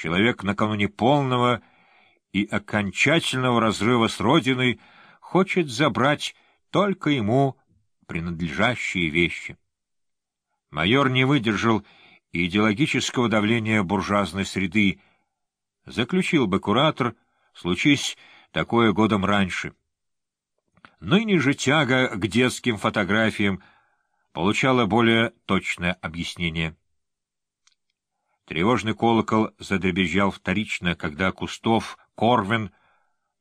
Человек накануне полного и окончательного разрыва с родиной хочет забрать только ему принадлежащие вещи. Майор не выдержал идеологического давления буржуазной среды, заключил бы куратор, случись такое годом раньше. Ныне же тяга к детским фотографиям получала более точное объяснение. Тревожный колокол задребезжал вторично, когда Кустов, Корвин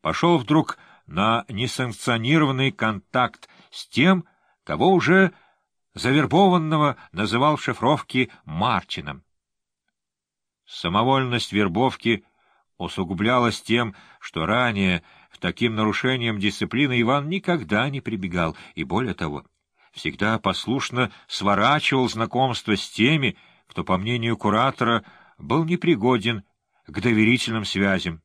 пошел вдруг на несанкционированный контакт с тем, кого уже завербованного называл в шифровке Мартином. Самовольность вербовки усугублялась тем, что ранее в таким нарушением дисциплины Иван никогда не прибегал, и более того, всегда послушно сворачивал знакомство с теми, кто, по мнению куратора, был непригоден к доверительным связям.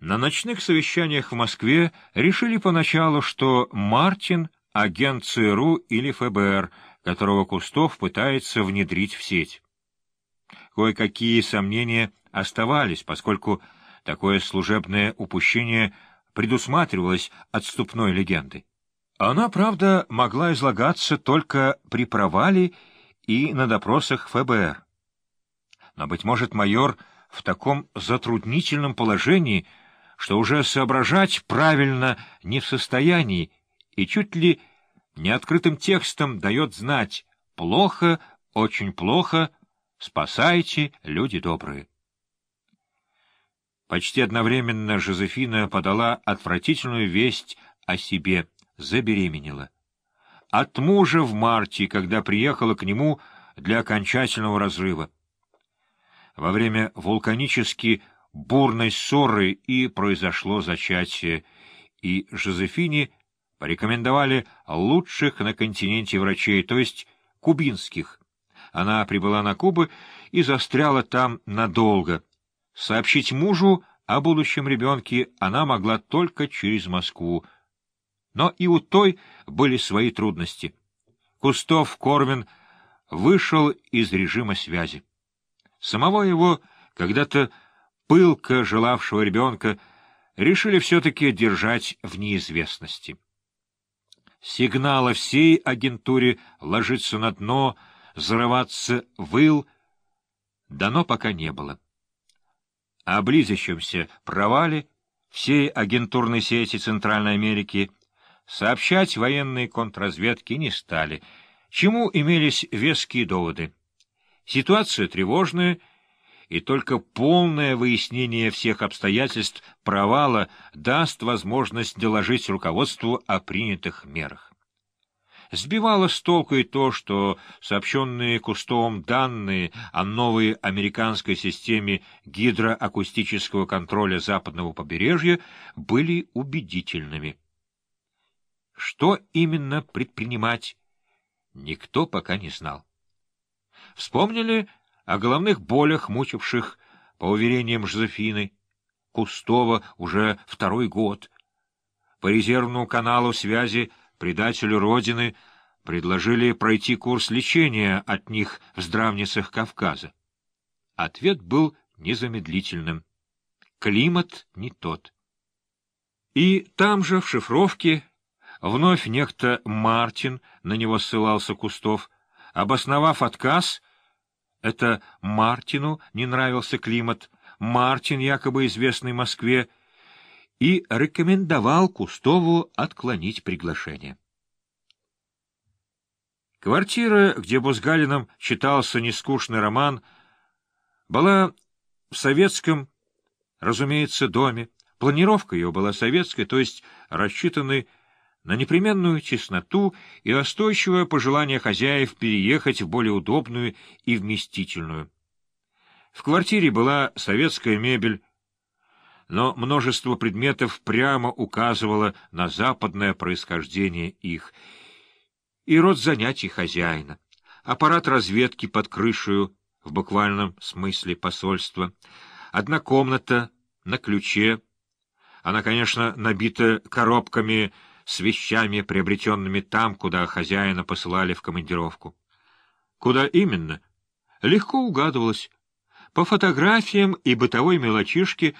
На ночных совещаниях в Москве решили поначалу, что Мартин — агент ЦРУ или ФБР, которого Кустов пытается внедрить в сеть. Кое-какие сомнения оставались, поскольку такое служебное упущение предусматривалось отступной легендой. Она, правда, могла излагаться только при провале и на допросах ФБР. Но, быть может, майор в таком затруднительном положении, что уже соображать правильно не в состоянии, и чуть ли не открытым текстом дает знать «плохо, очень плохо, спасайте, люди добрые». Почти одновременно Жозефина подала отвратительную весть о себе, забеременела от мужа в марте, когда приехала к нему для окончательного разрыва. Во время вулканически бурной ссоры и произошло зачатие, и Жозефине порекомендовали лучших на континенте врачей, то есть кубинских. Она прибыла на Кубу и застряла там надолго. Сообщить мужу о будущем ребенке она могла только через Москву, но и у той были свои трудности. Кустов Корвин вышел из режима связи. Самого его, когда-то пылко желавшего ребенка, решили все-таки держать в неизвестности. Сигнала всей агентуре ложиться на дно, взрываться выл дано пока не было. О близящемся провале всей агентурной сети Центральной Америки Сообщать военные контрразведки не стали, чему имелись веские доводы. Ситуация тревожная, и только полное выяснение всех обстоятельств провала даст возможность доложить руководству о принятых мерах. Сбивало с толку и то, что сообщенные Кустовым данные о новой американской системе гидроакустического контроля западного побережья были убедительными. Что именно предпринимать, никто пока не знал. Вспомнили о головных болях, мучивших, по уверениям Жозефины, Кустова уже второй год. По резервному каналу связи предателю Родины предложили пройти курс лечения от них в здравницах Кавказа. Ответ был незамедлительным. Климат не тот. И там же, в шифровке, Вновь некто Мартин, на него ссылался Кустов, обосновав отказ, это Мартину не нравился климат, Мартин, якобы известный Москве, и рекомендовал Кустову отклонить приглашение. Квартира, где Бузгалином читался нескучный роман, была в советском, разумеется, доме. Планировка ее была советской, то есть рассчитанной на непременную честноту и настойчивое пожелание хозяев переехать в более удобную и вместительную. В квартире была советская мебель, но множество предметов прямо указывало на западное происхождение их и род занятий хозяина. Аппарат разведки под крышею, в буквальном смысле посольства, одна комната на ключе, она, конечно, набита коробками с вещами, приобретенными там, куда хозяина посылали в командировку. Куда именно? Легко угадывалось. По фотографиям и бытовой мелочишке